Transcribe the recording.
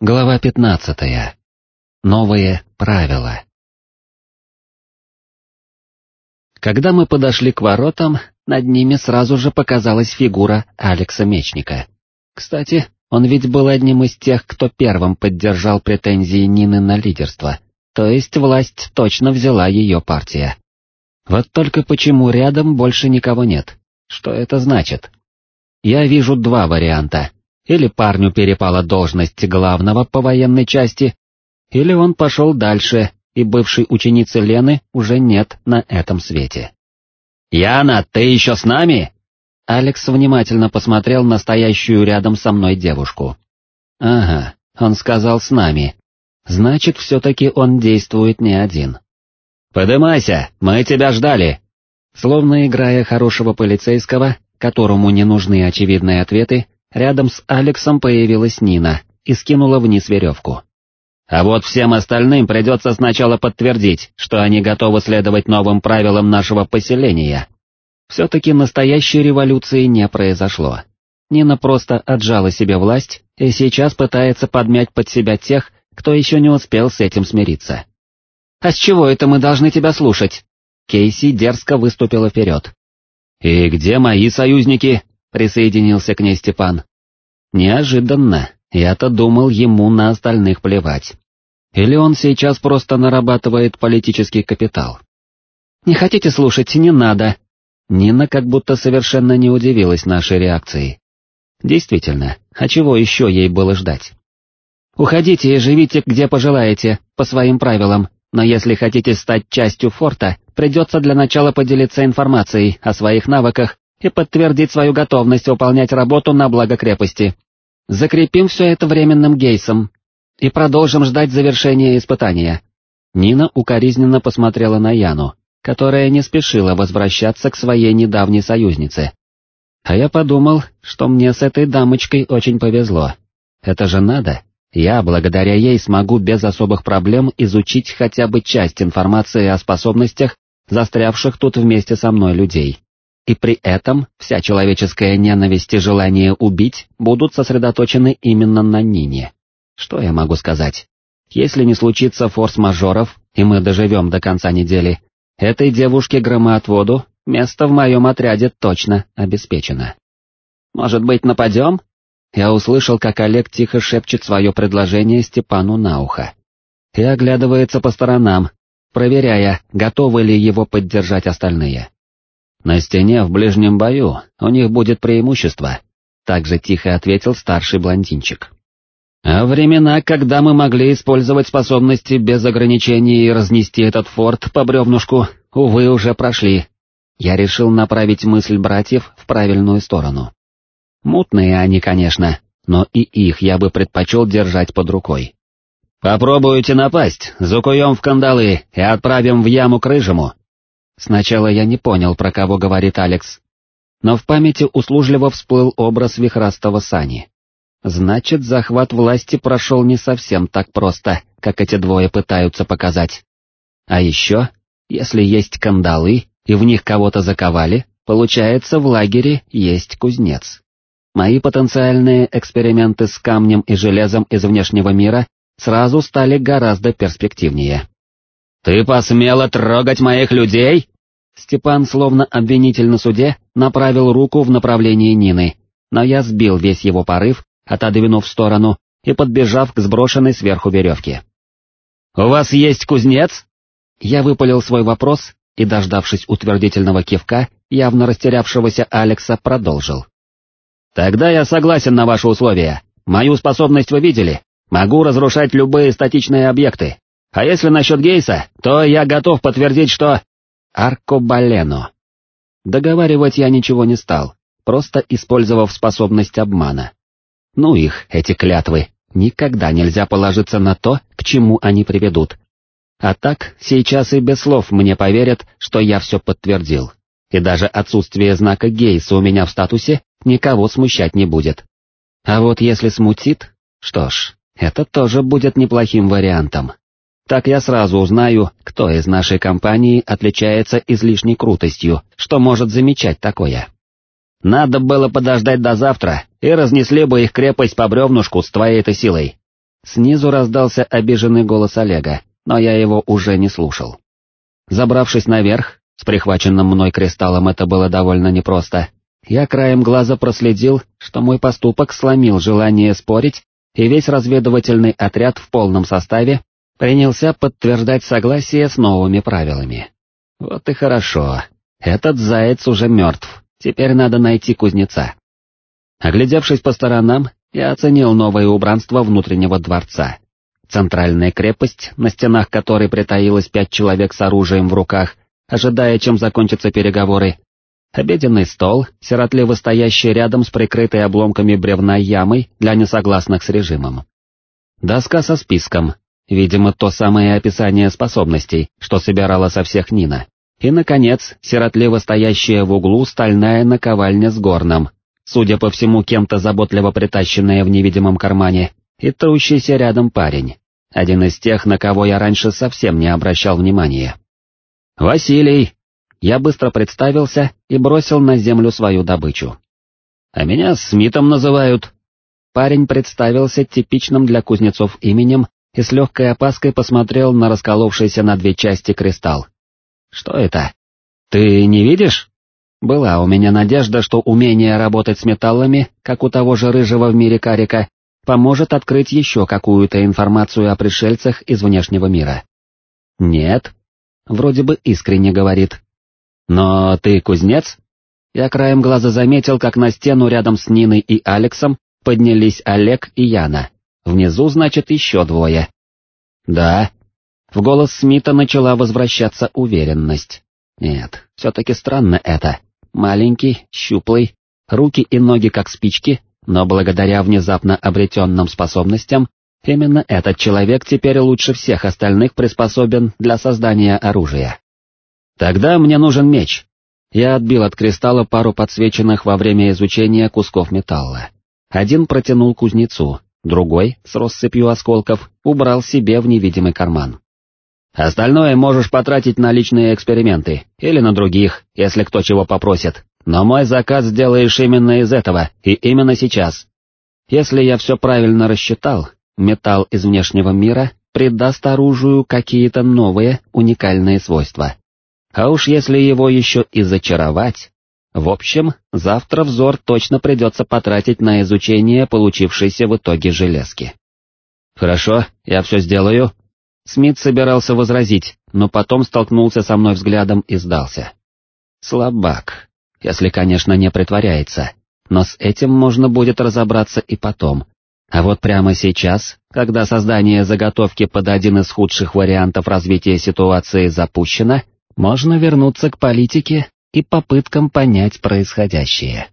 Глава пятнадцатая. Новые правила. Когда мы подошли к воротам, над ними сразу же показалась фигура Алекса Мечника. Кстати, он ведь был одним из тех, кто первым поддержал претензии Нины на лидерство, то есть власть точно взяла ее партия. Вот только почему рядом больше никого нет? Что это значит? Я вижу два варианта. Или парню перепала должность главного по военной части, или он пошел дальше, и бывшей ученицы Лены уже нет на этом свете. «Яна, ты еще с нами?» Алекс внимательно посмотрел на стоящую рядом со мной девушку. «Ага, он сказал «с нами». Значит, все-таки он действует не один». «Подымайся, мы тебя ждали!» Словно играя хорошего полицейского, которому не нужны очевидные ответы, Рядом с Алексом появилась Нина и скинула вниз веревку. А вот всем остальным придется сначала подтвердить, что они готовы следовать новым правилам нашего поселения. Все-таки настоящей революции не произошло. Нина просто отжала себе власть и сейчас пытается подмять под себя тех, кто еще не успел с этим смириться. «А с чего это мы должны тебя слушать?» Кейси дерзко выступила вперед. «И где мои союзники?» присоединился к ней Степан. Неожиданно, я-то думал ему на остальных плевать. Или он сейчас просто нарабатывает политический капитал. «Не хотите слушать, не надо». Нина как будто совершенно не удивилась нашей реакции. Действительно, а чего еще ей было ждать? «Уходите и живите где пожелаете, по своим правилам, но если хотите стать частью форта, придется для начала поделиться информацией о своих навыках и подтвердить свою готовность выполнять работу на благо крепости. Закрепим все это временным гейсом и продолжим ждать завершения испытания. Нина укоризненно посмотрела на Яну, которая не спешила возвращаться к своей недавней союзнице. А я подумал, что мне с этой дамочкой очень повезло. Это же надо. Я, благодаря ей, смогу без особых проблем изучить хотя бы часть информации о способностях, застрявших тут вместе со мной людей и при этом вся человеческая ненависть и желание убить будут сосредоточены именно на Нине. Что я могу сказать? Если не случится форс-мажоров, и мы доживем до конца недели, этой девушке-громоотводу место в моем отряде точно обеспечено. Может быть, нападем? Я услышал, как Олег тихо шепчет свое предложение Степану на ухо. И оглядывается по сторонам, проверяя, готовы ли его поддержать остальные. На стене в ближнем бою у них будет преимущество, также тихо ответил старший блондинчик. А времена, когда мы могли использовать способности без ограничений и разнести этот форт по бревнушку, увы, уже прошли. Я решил направить мысль братьев в правильную сторону. Мутные они, конечно, но и их я бы предпочел держать под рукой. «Попробуйте напасть, закуем в кандалы и отправим в яму к рыжему», Сначала я не понял, про кого говорит Алекс, но в памяти услужливо всплыл образ вихрастого Сани. Значит, захват власти прошел не совсем так просто, как эти двое пытаются показать. А еще, если есть кандалы, и в них кого-то заковали, получается в лагере есть кузнец. Мои потенциальные эксперименты с камнем и железом из внешнего мира сразу стали гораздо перспективнее. «Ты посмела трогать моих людей?» Степан, словно обвинитель на суде, направил руку в направлении Нины, но я сбил весь его порыв, отодвинув в сторону и подбежав к сброшенной сверху веревке. «У вас есть кузнец?» Я выпалил свой вопрос и, дождавшись утвердительного кивка, явно растерявшегося Алекса, продолжил. «Тогда я согласен на ваши условия. Мою способность вы видели. Могу разрушать любые статичные объекты. А если насчет Гейса, то я готов подтвердить, что... Аркобалено. Договаривать я ничего не стал, просто использовав способность обмана. Ну их, эти клятвы, никогда нельзя положиться на то, к чему они приведут. А так, сейчас и без слов мне поверят, что я все подтвердил. И даже отсутствие знака Гейса у меня в статусе никого смущать не будет. А вот если смутит, что ж, это тоже будет неплохим вариантом. Так я сразу узнаю, кто из нашей компании отличается излишней крутостью, что может замечать такое. Надо было подождать до завтра, и разнесли бы их крепость по бревнушку с твоей-то силой. Снизу раздался обиженный голос Олега, но я его уже не слушал. Забравшись наверх, с прихваченным мной кристаллом это было довольно непросто, я краем глаза проследил, что мой поступок сломил желание спорить, и весь разведывательный отряд в полном составе принялся подтверждать согласие с новыми правилами. Вот и хорошо, этот заяц уже мертв, теперь надо найти кузнеца. Оглядевшись по сторонам, я оценил новое убранство внутреннего дворца. Центральная крепость, на стенах которой притаилось пять человек с оружием в руках, ожидая, чем закончатся переговоры. Обеденный стол, сиротливо стоящий рядом с прикрытой обломками бревна ямой для несогласных с режимом. Доска со списком, видимо, то самое описание способностей, что собирала со всех Нина. И, наконец, сиротливо стоящая в углу стальная наковальня с горном, судя по всему, кем-то заботливо притащенная в невидимом кармане, и трущийся рядом парень, один из тех, на кого я раньше совсем не обращал внимания. «Василий!» Я быстро представился и бросил на землю свою добычу. «А меня Смитом называют». Парень представился типичным для кузнецов именем и с легкой опаской посмотрел на расколовшийся на две части кристалл. «Что это? Ты не видишь?» Была у меня надежда, что умение работать с металлами, как у того же рыжего в мире карика, поможет открыть еще какую-то информацию о пришельцах из внешнего мира. Нет, вроде бы искренне говорит. Но ты кузнец? Я краем глаза заметил, как на стену рядом с Ниной и Алексом поднялись Олег и Яна. Внизу, значит, еще двое. Да. В голос Смита начала возвращаться уверенность. Нет, все-таки странно это маленький, щуплый, руки и ноги как спички, но благодаря внезапно обретенным способностям, именно этот человек теперь лучше всех остальных приспособен для создания оружия. Тогда мне нужен меч. Я отбил от кристалла пару подсвеченных во время изучения кусков металла. Один протянул кузнецу, другой, с россыпью осколков, убрал себе в невидимый карман. Остальное можешь потратить на личные эксперименты, или на других, если кто чего попросит, но мой заказ сделаешь именно из этого, и именно сейчас. Если я все правильно рассчитал, металл из внешнего мира придаст оружию какие-то новые, уникальные свойства. А уж если его еще и зачаровать... В общем, завтра взор точно придется потратить на изучение получившейся в итоге железки. Хорошо, я все сделаю, Смит собирался возразить, но потом столкнулся со мной взглядом и сдался. Слабак, если, конечно, не притворяется, но с этим можно будет разобраться и потом. А вот прямо сейчас, когда создание заготовки под один из худших вариантов развития ситуации запущено, можно вернуться к политике и попыткам понять происходящее.